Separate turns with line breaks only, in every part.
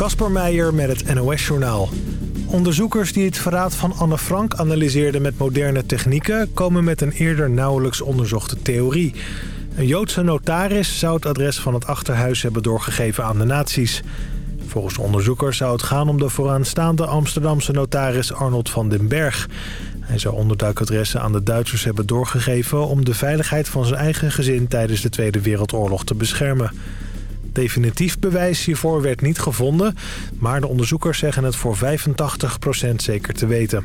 Kasper Meijer met het NOS-journaal. Onderzoekers die het verraad van Anne Frank analyseerden met moderne technieken... komen met een eerder nauwelijks onderzochte theorie. Een Joodse notaris zou het adres van het achterhuis hebben doorgegeven aan de nazi's. Volgens onderzoekers zou het gaan om de vooraanstaande Amsterdamse notaris Arnold van den Berg. Hij zou onderduikadressen aan de Duitsers hebben doorgegeven... om de veiligheid van zijn eigen gezin tijdens de Tweede Wereldoorlog te beschermen. Definitief bewijs hiervoor werd niet gevonden... maar de onderzoekers zeggen het voor 85% zeker te weten.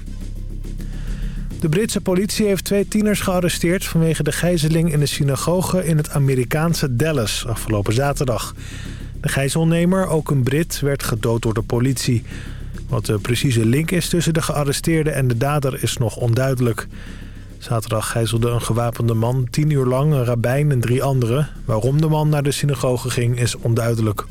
De Britse politie heeft twee tieners gearresteerd... vanwege de gijzeling in de synagoge in het Amerikaanse Dallas afgelopen zaterdag. De gijzelnemer, ook een Brit, werd gedood door de politie. Wat de precieze link is tussen de gearresteerde en de dader is nog onduidelijk. Zaterdag gijzelde een gewapende man tien uur lang een rabbijn en drie anderen. Waarom de man naar de synagoge ging is onduidelijk.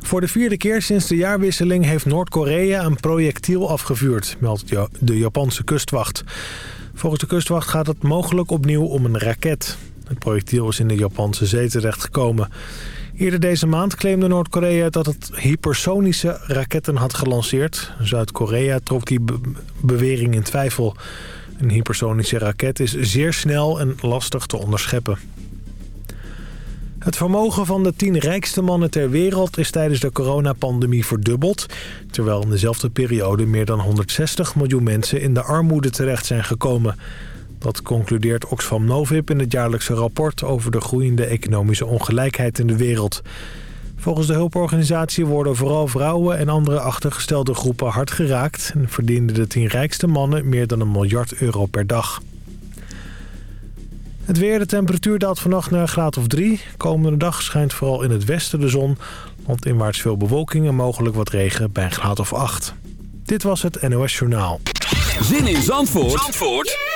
Voor de vierde keer sinds de jaarwisseling heeft Noord-Korea een projectiel afgevuurd, meldt de Japanse kustwacht. Volgens de kustwacht gaat het mogelijk opnieuw om een raket. Het projectiel is in de Japanse zee terechtgekomen. Eerder deze maand claimde Noord-Korea dat het hypersonische raketten had gelanceerd. Zuid-Korea trok die bewering in twijfel. Een hypersonische raket is zeer snel en lastig te onderscheppen. Het vermogen van de tien rijkste mannen ter wereld is tijdens de coronapandemie verdubbeld... terwijl in dezelfde periode meer dan 160 miljoen mensen in de armoede terecht zijn gekomen... Dat concludeert Oxfam Novib in het jaarlijkse rapport over de groeiende economische ongelijkheid in de wereld. Volgens de hulporganisatie worden vooral vrouwen en andere achtergestelde groepen hard geraakt... en verdienden de tien rijkste mannen meer dan een miljard euro per dag. Het weer, de temperatuur daalt vannacht naar een graad of drie. Komende dag schijnt vooral in het westen de zon. inwaarts veel bewolking en mogelijk wat regen bij een graad of acht. Dit was het NOS Journaal.
Zin in Zandvoort, Zandvoort?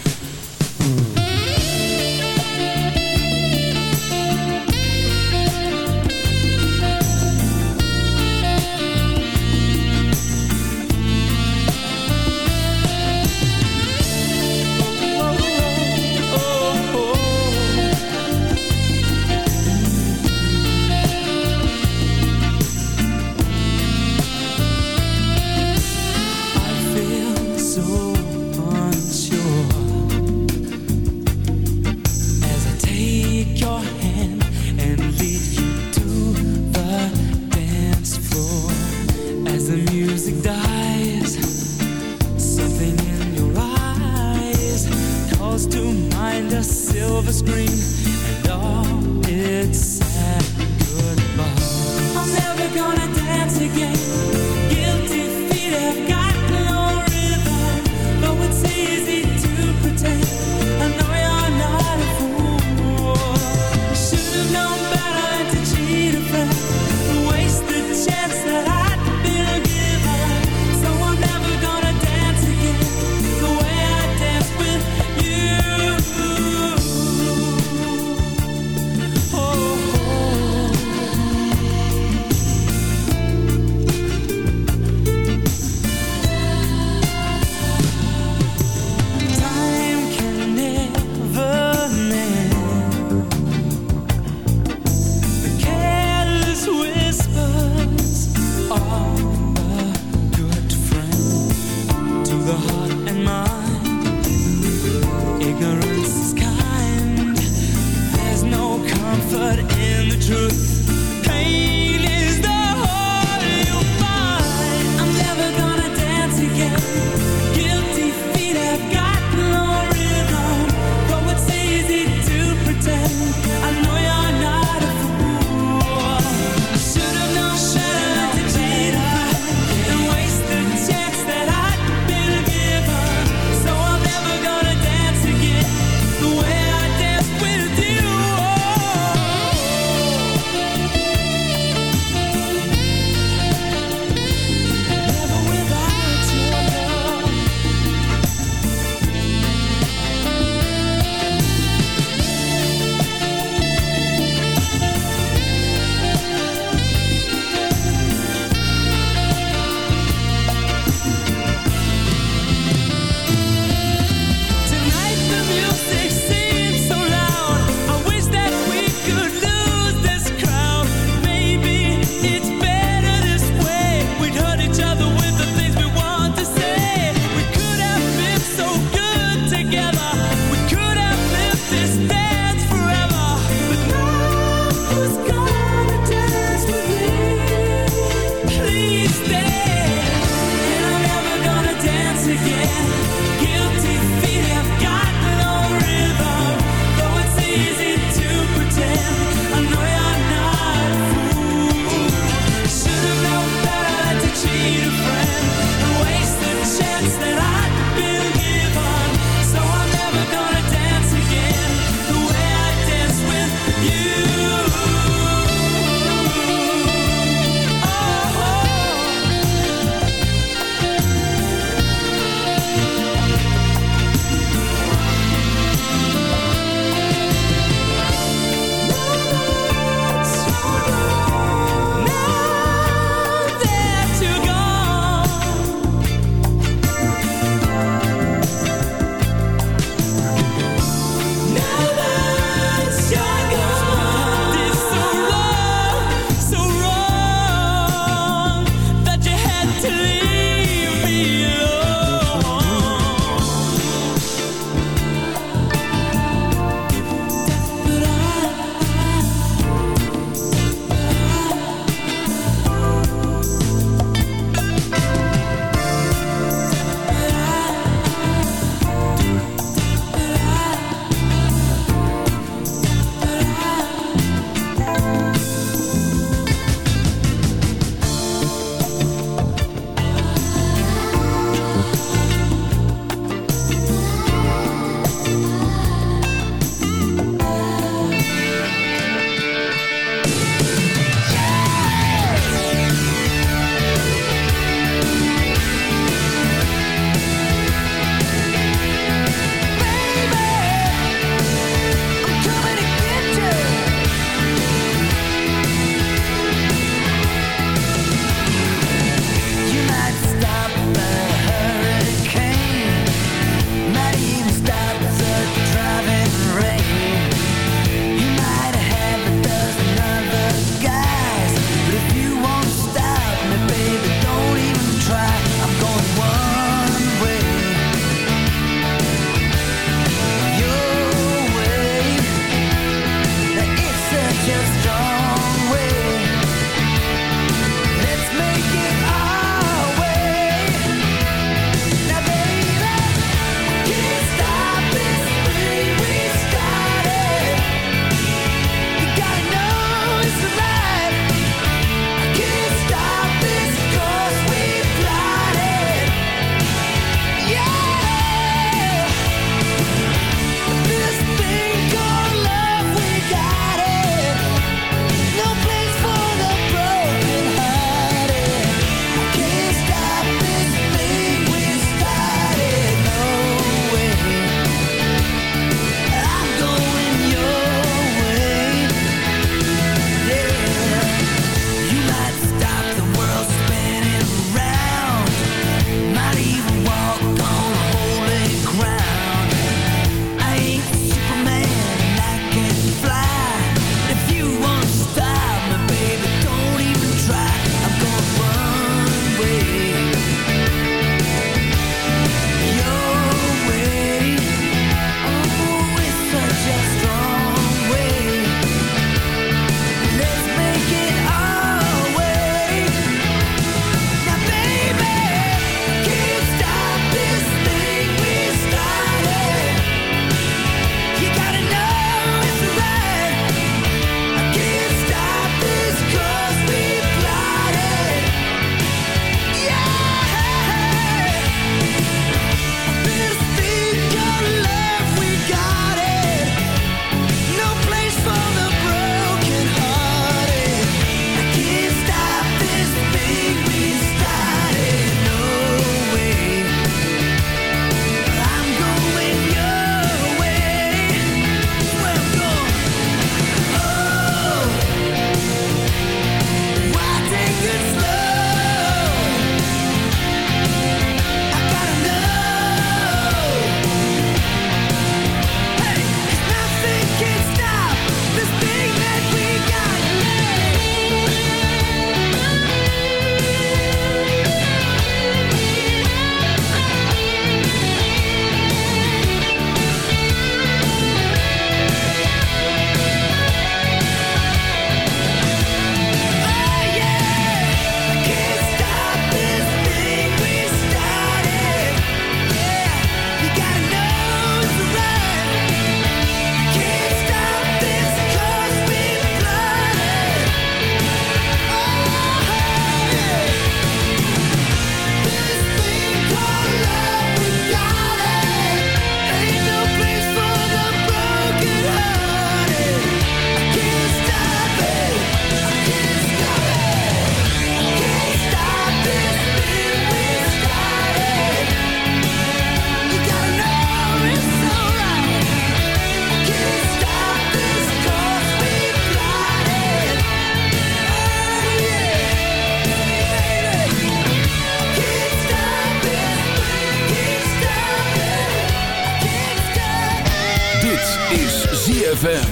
Dit is ZFM.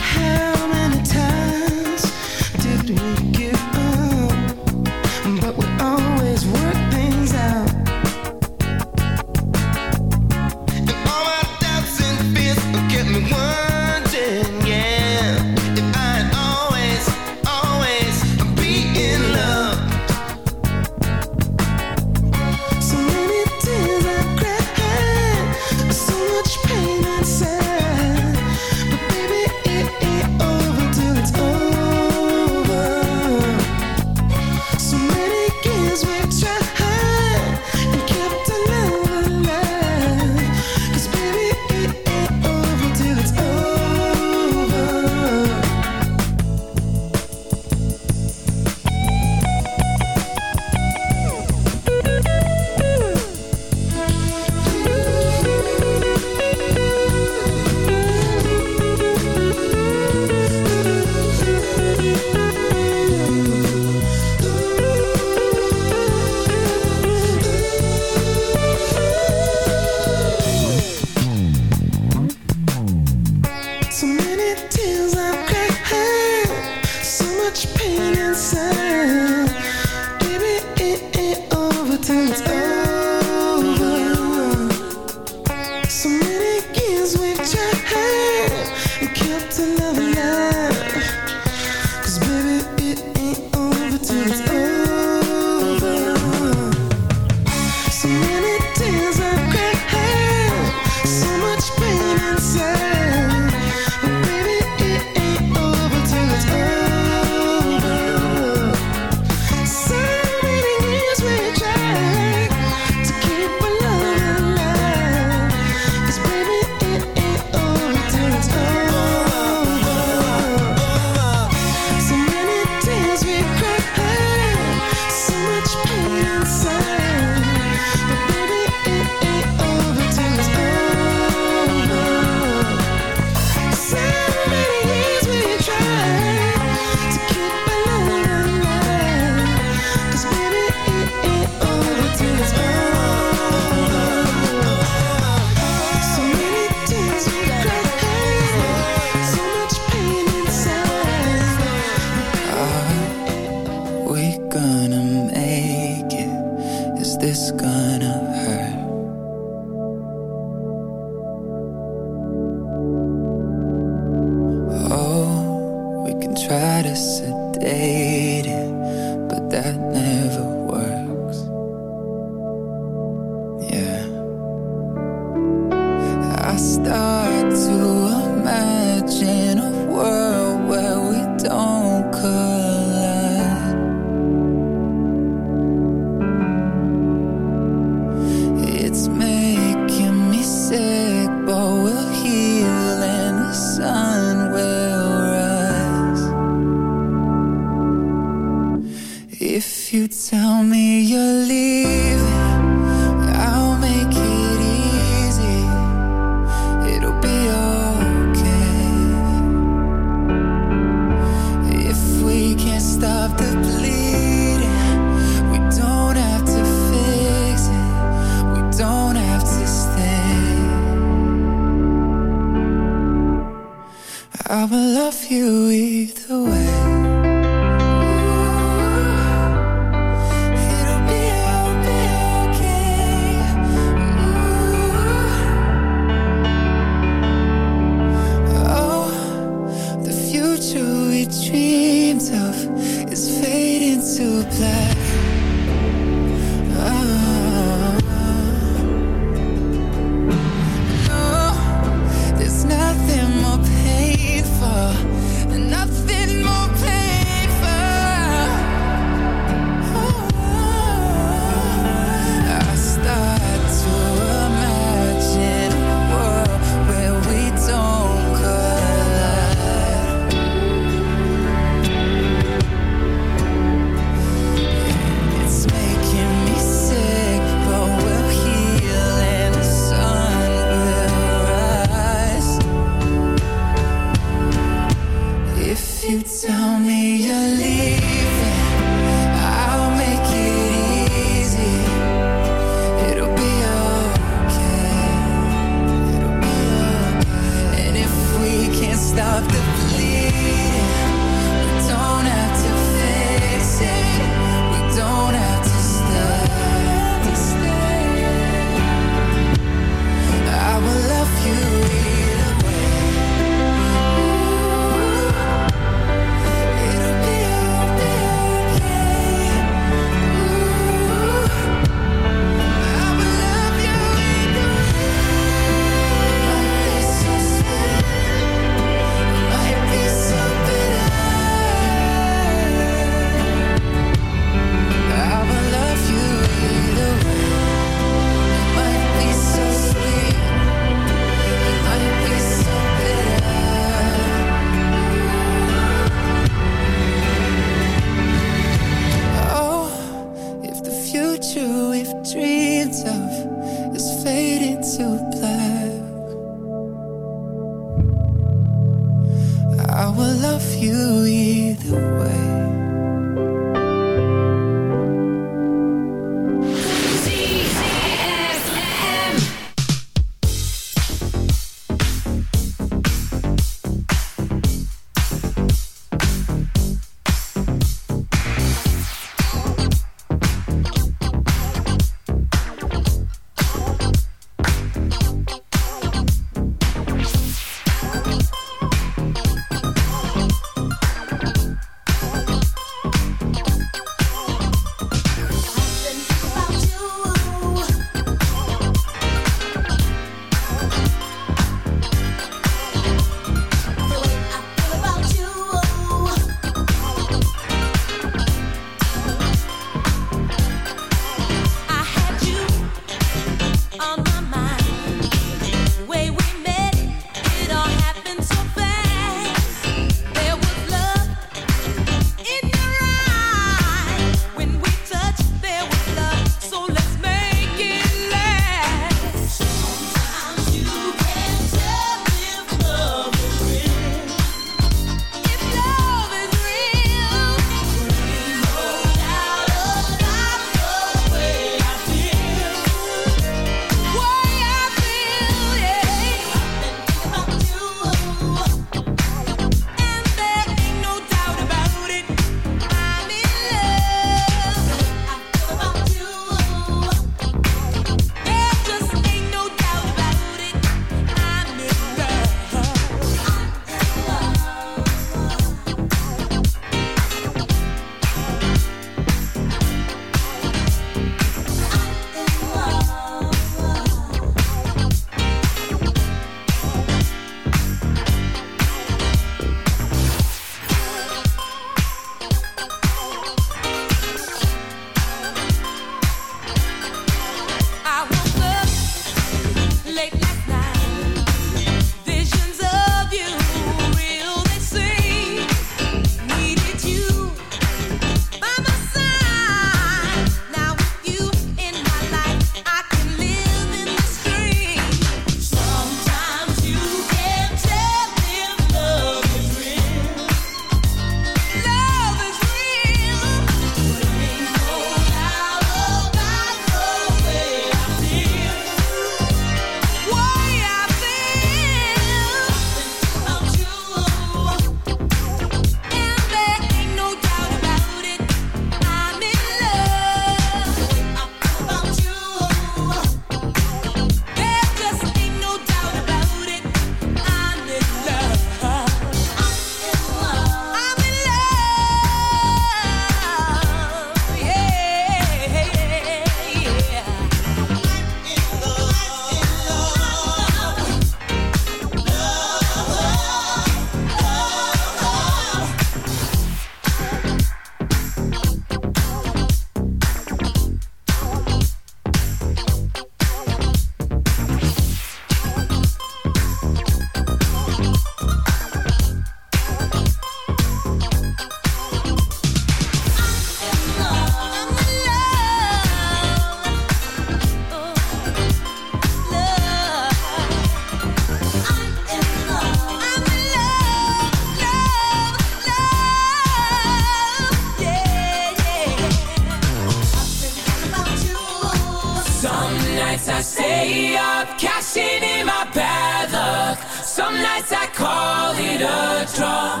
I stay up,
cashing in my bad luck. Some nights I call it a draw.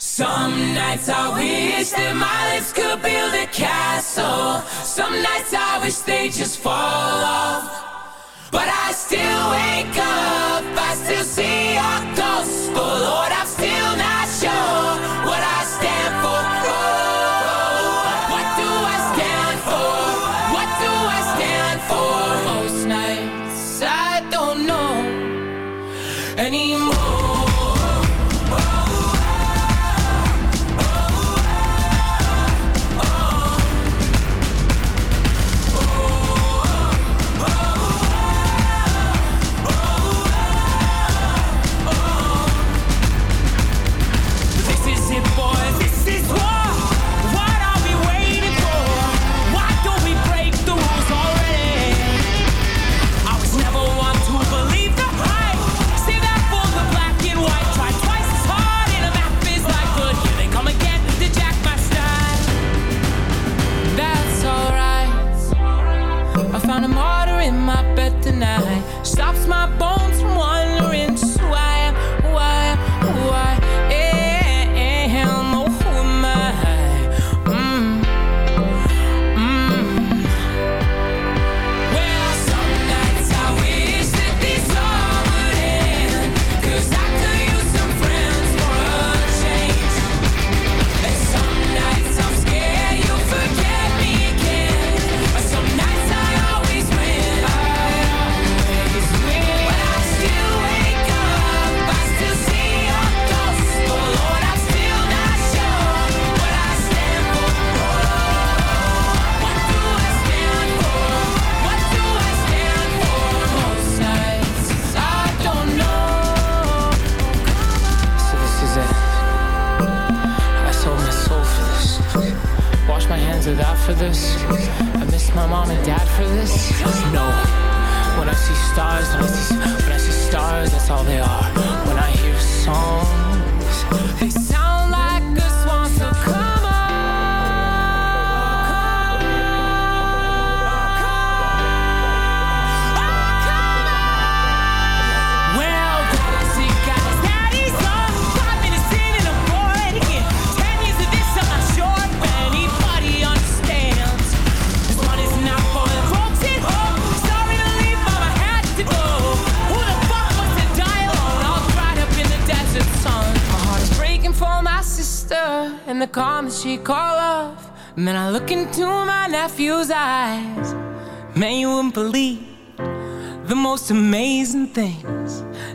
Some nights I wish that my lips could build a castle. Some nights I wish they just fall off. But I still wake up, I still see a ghost. Oh Lord, I'm still not.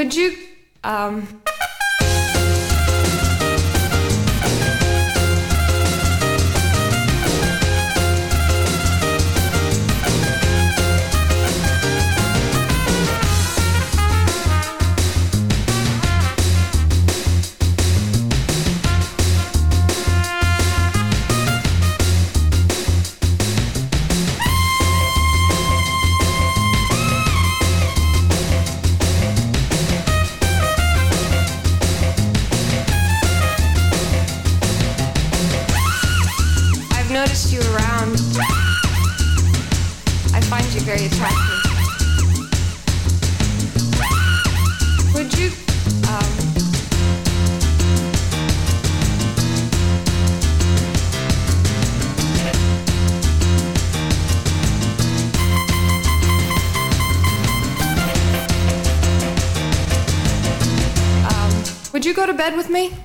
Would you um, bed with me?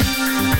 Música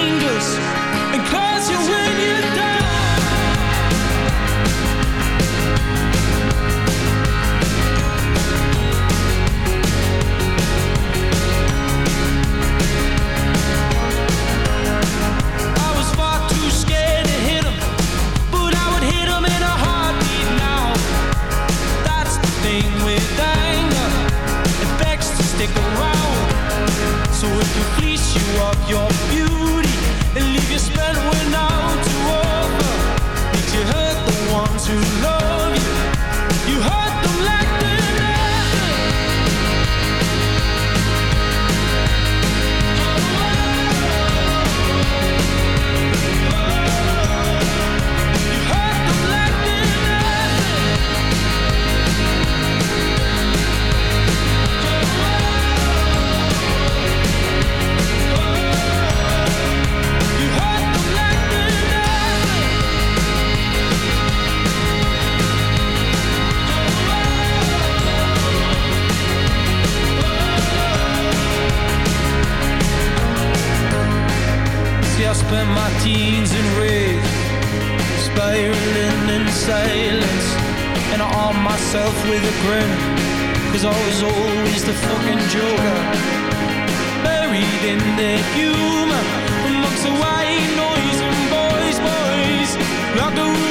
stick around. So if you fleece you of your beauty and leave your spent myself with a grin Cause I was always the fucking joker. Buried in the humour Amongst the white noise and boys, boys. Like a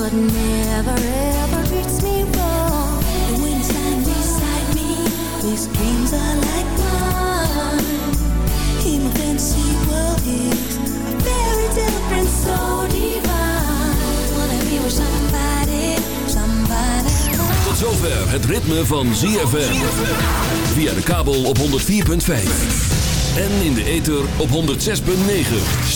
but never ever treats me wrong. And when it's stand beside me, these dreams are like mine. In my fantasy world is a very different, so divine. Wanna be with somebody, somebody. Tot
zover het ritme van ZFM. Via de kabel op 104.5. En in de ether op 106.9.